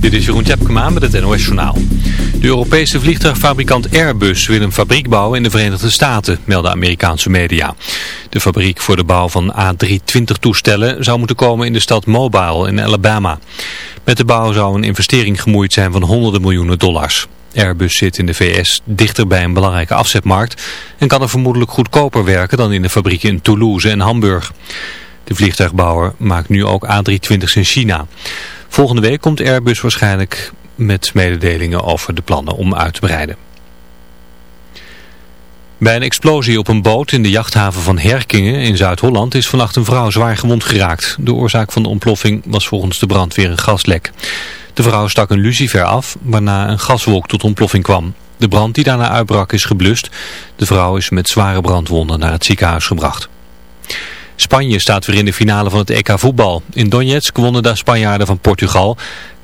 Dit is Jeroen Tjepkema met het NOS Journaal. De Europese vliegtuigfabrikant Airbus wil een fabriek bouwen in de Verenigde Staten, melden Amerikaanse media. De fabriek voor de bouw van A320-toestellen zou moeten komen in de stad Mobile in Alabama. Met de bouw zou een investering gemoeid zijn van honderden miljoenen dollars. Airbus zit in de VS dichter bij een belangrijke afzetmarkt en kan er vermoedelijk goedkoper werken dan in de fabrieken in Toulouse en Hamburg. De vliegtuigbouwer maakt nu ook A320's in China. Volgende week komt Airbus waarschijnlijk met mededelingen over de plannen om uit te breiden. Bij een explosie op een boot in de jachthaven van Herkingen in Zuid-Holland is vannacht een vrouw zwaar gewond geraakt. De oorzaak van de ontploffing was volgens de brandweer een gaslek. De vrouw stak een lucifer af, waarna een gaswolk tot ontploffing kwam. De brand die daarna uitbrak is geblust. De vrouw is met zware brandwonden naar het ziekenhuis gebracht. Spanje staat weer in de finale van het EK voetbal. In Donetsk wonnen de Spanjaarden van Portugal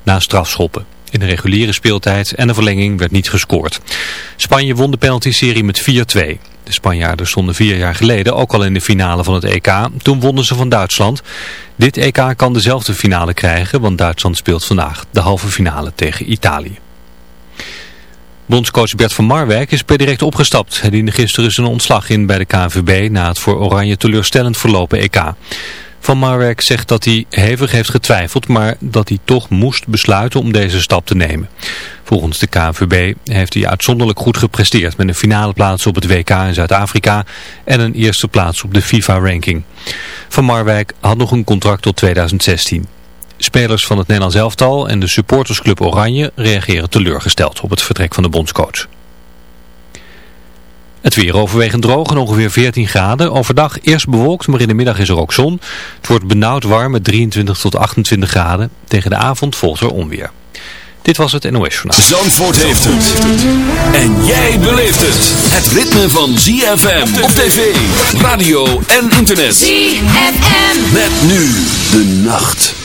na strafschoppen. In de reguliere speeltijd en de verlenging werd niet gescoord. Spanje won de penalty-serie met 4-2. De Spanjaarden stonden vier jaar geleden ook al in de finale van het EK. Toen wonnen ze van Duitsland. Dit EK kan dezelfde finale krijgen, want Duitsland speelt vandaag de halve finale tegen Italië. Bondscoach Bert van Marwijk is per direct opgestapt. Hij diende gisteren zijn ontslag in bij de KNVB na het voor Oranje teleurstellend verlopen EK. Van Marwijk zegt dat hij hevig heeft getwijfeld, maar dat hij toch moest besluiten om deze stap te nemen. Volgens de KNVB heeft hij uitzonderlijk goed gepresteerd met een finale plaats op het WK in Zuid-Afrika en een eerste plaats op de FIFA-ranking. Van Marwijk had nog een contract tot 2016. Spelers van het Nederlands elftal en de supportersclub Oranje reageren teleurgesteld op het vertrek van de bondscoach. Het weer overwegend droog en ongeveer 14 graden. Overdag eerst bewolkt, maar in de middag is er ook zon. Het wordt benauwd warm met 23 tot 28 graden. Tegen de avond volgt er onweer. Dit was het NOS Journaal. Zandvoort heeft het. En jij beleeft het. Het ritme van ZFM op tv, radio en internet. ZFM. Met nu de nacht.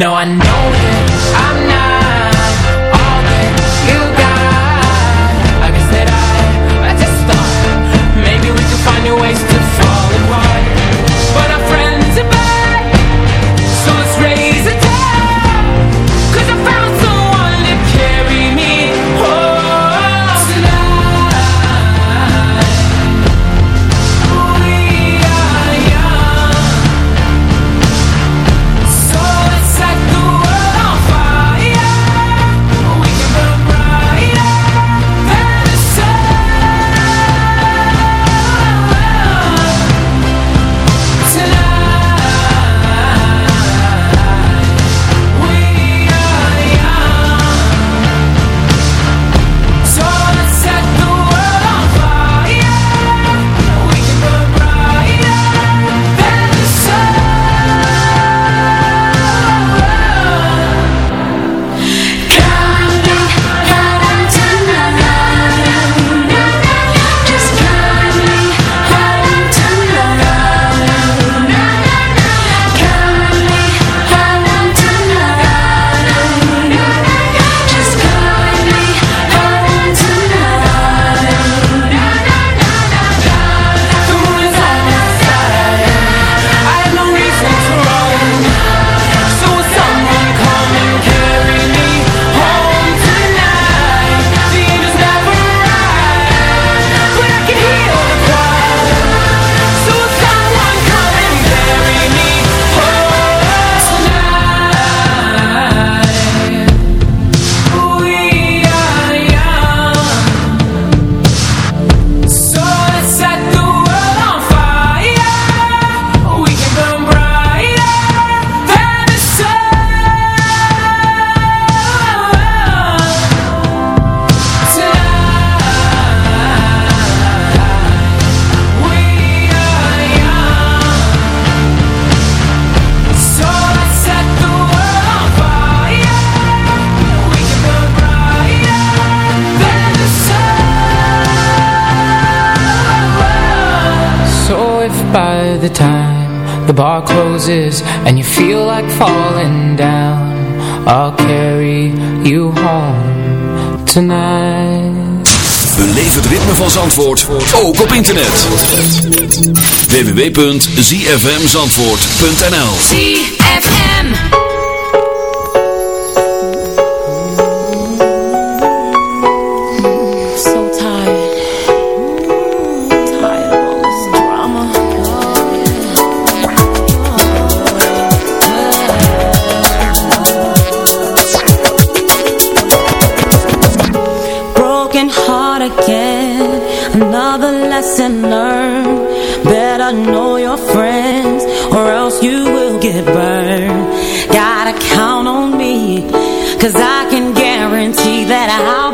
No, I know roses and you feel like falling down. I'll carry you home tonight. Beleef het ritme van Zandvoort, ook op internet. Www.zfmzandvoort.nl ZFM cause I can guarantee that I'll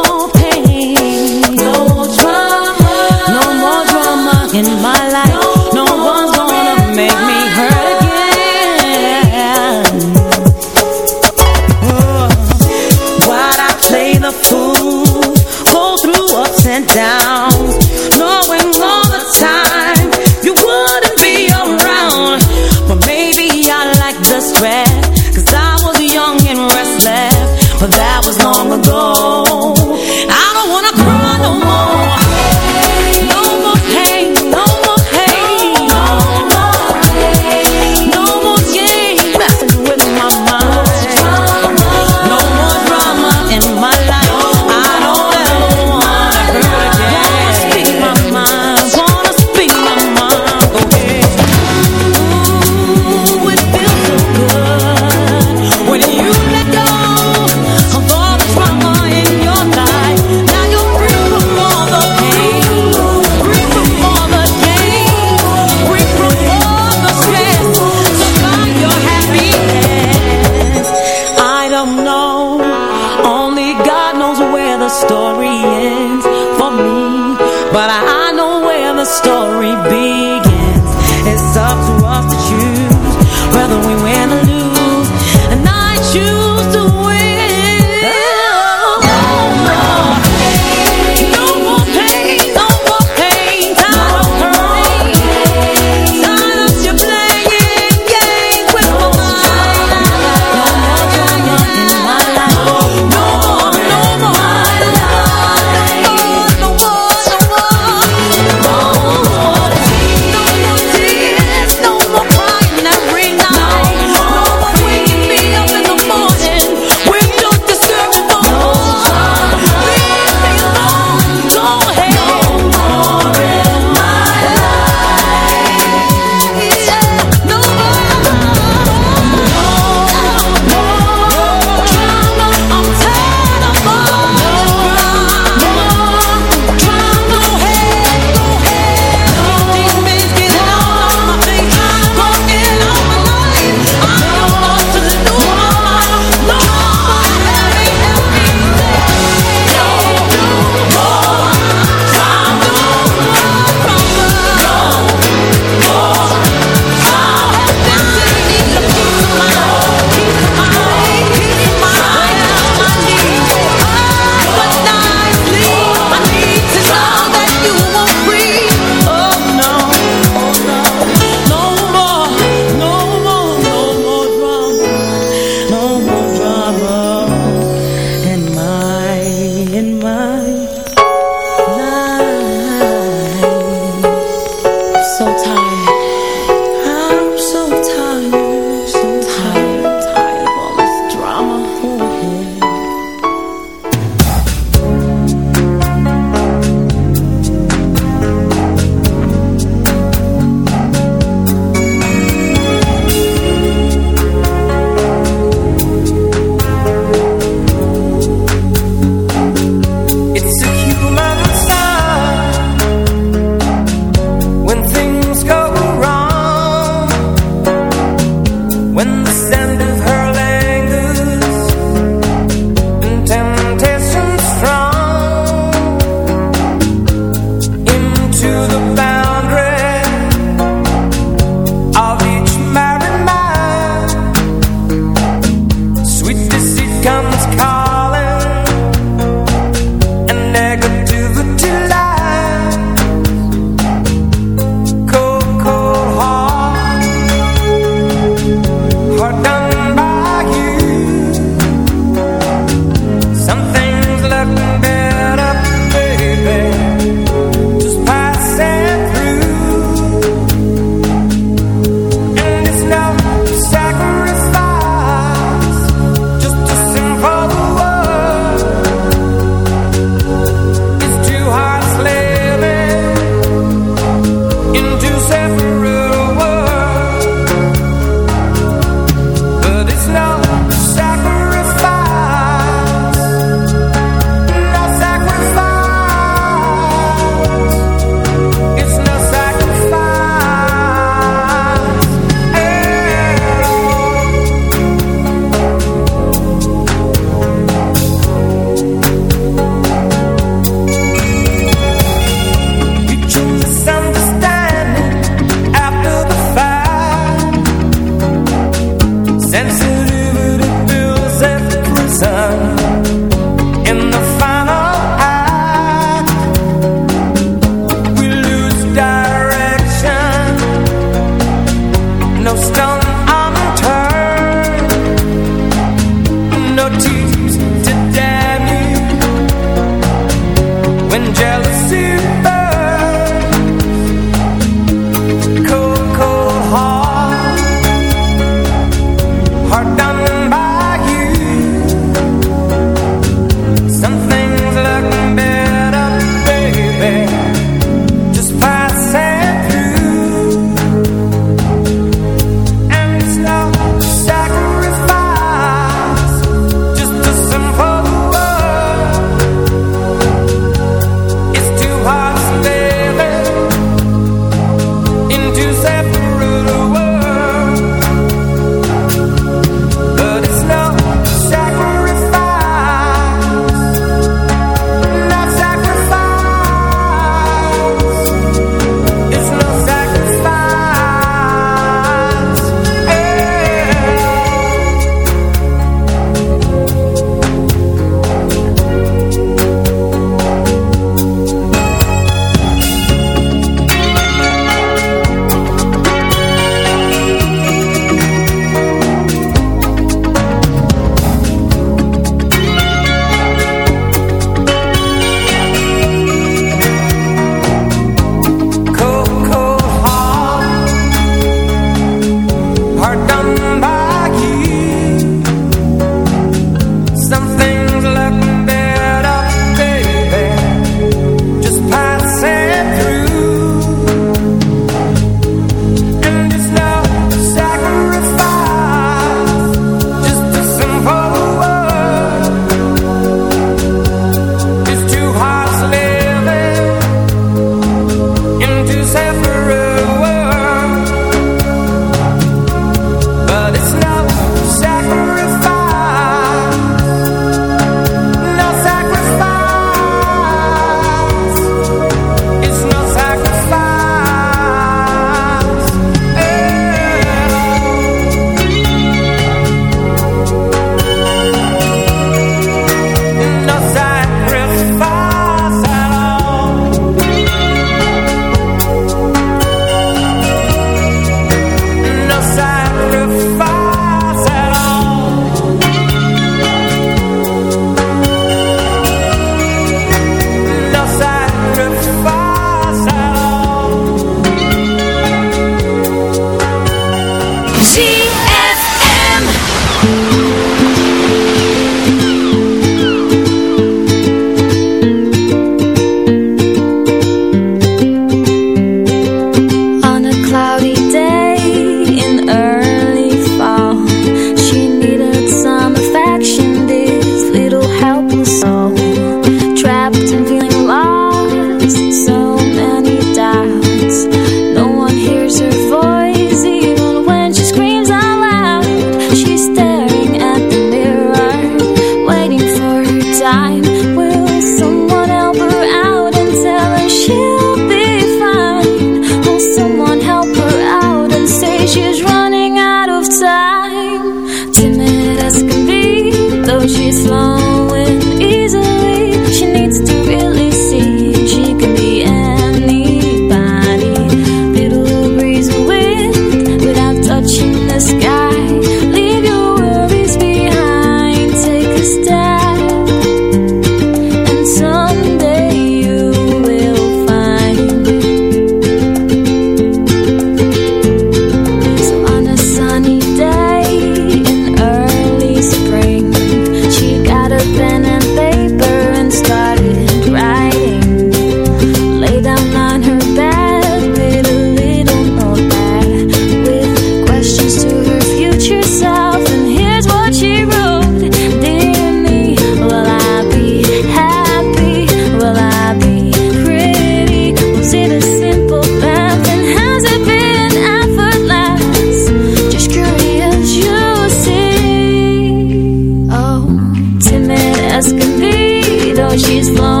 she's flown.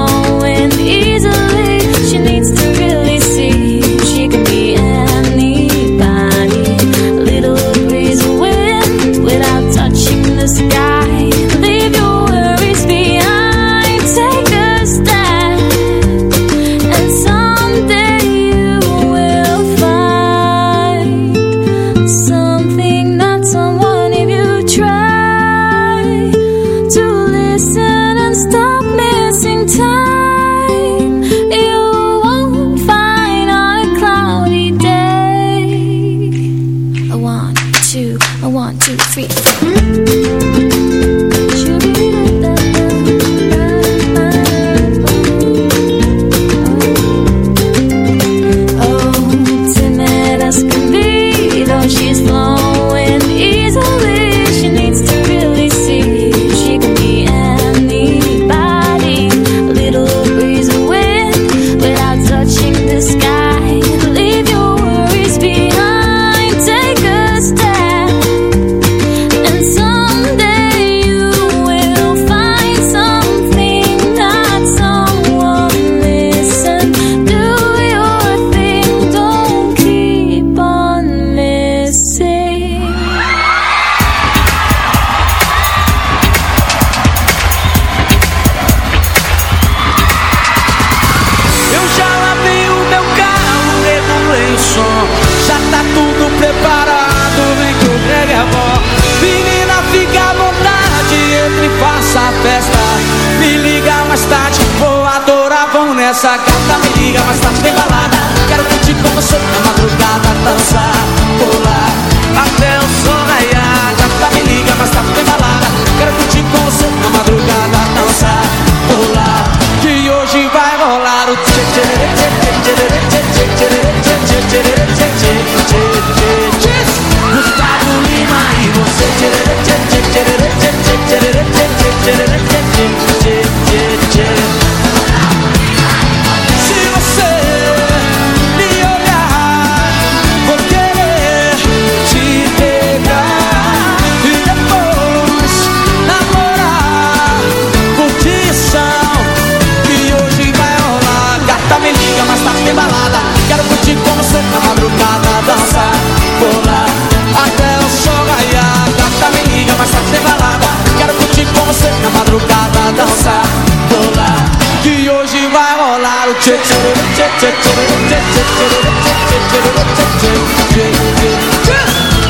Essa gata me liga, mas tarde tem balada. Quero curtir com você na madrugada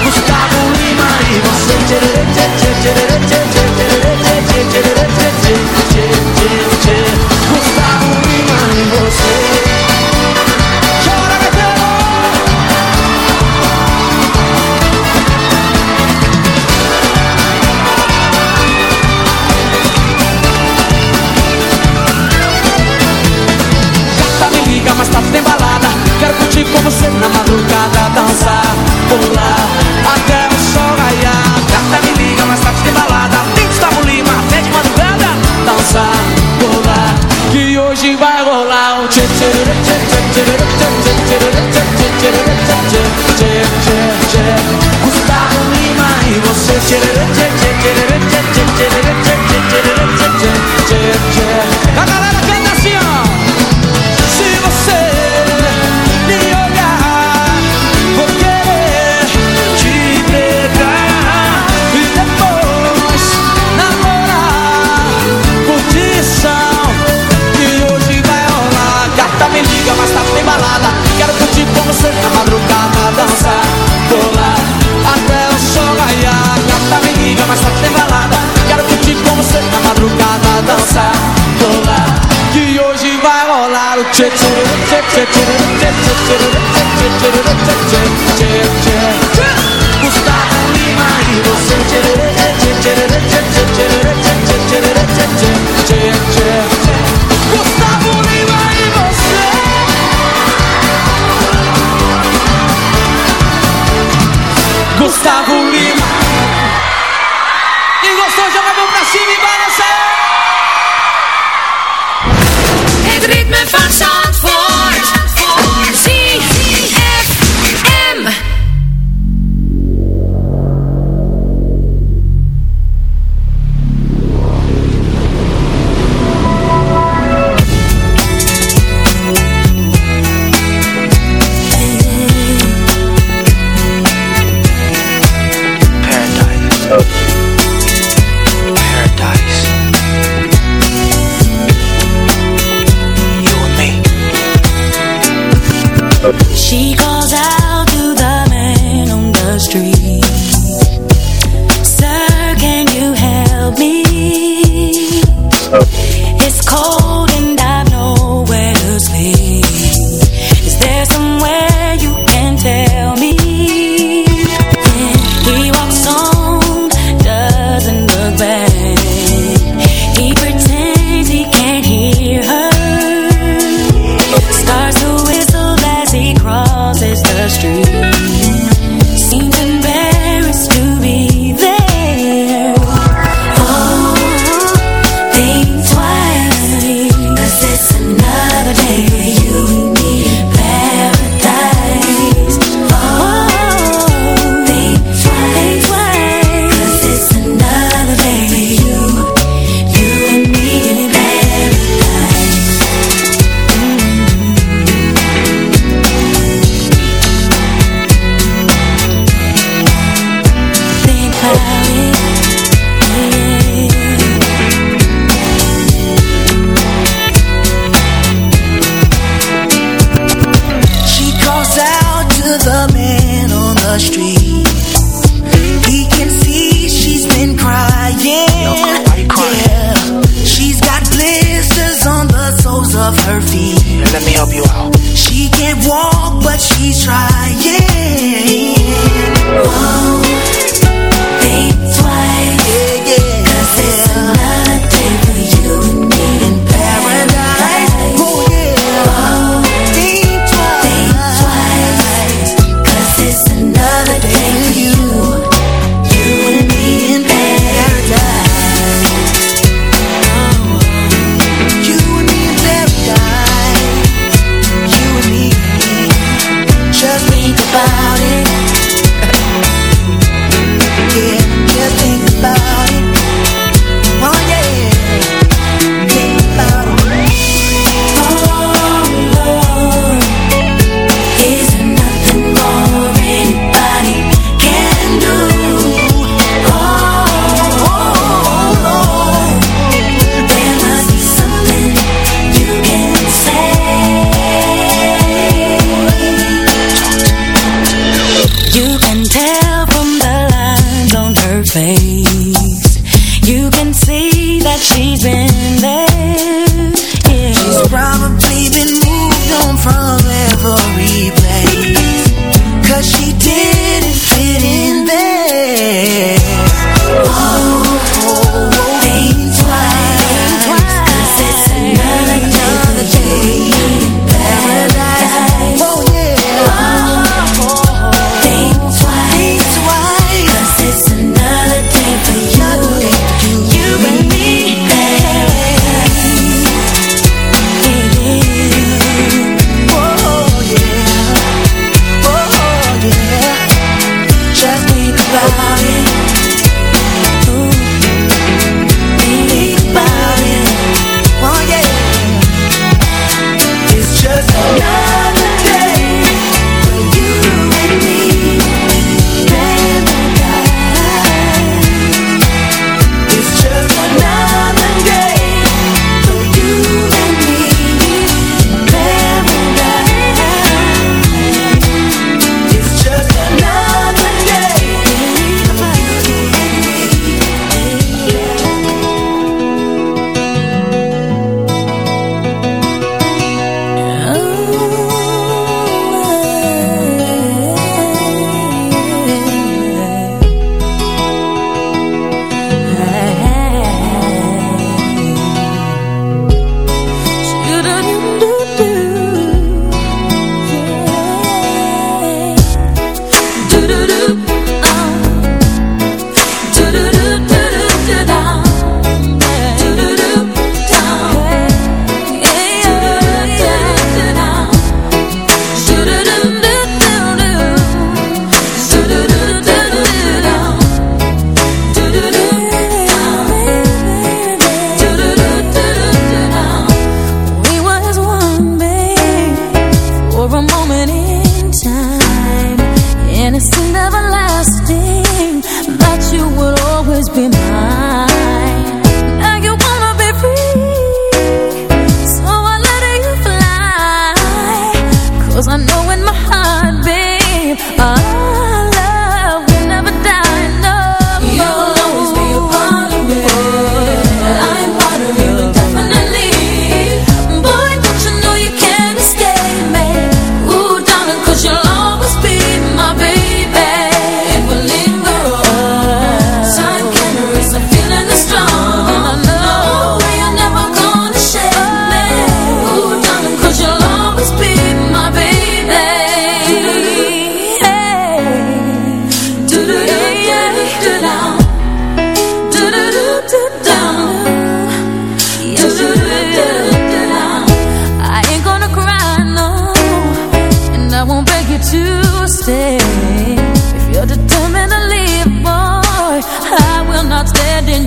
Gustavo Lima je, je, pular até o sol raiar. Carta me liga, mas tá tem balada. Tem Gustavo Lima, até de madrugada. Dançar, pular, que hoje vai rolar um tchê tchê tchê tchê tchê tchê tchê tchê tchê tchê e você tchê tchê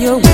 your way.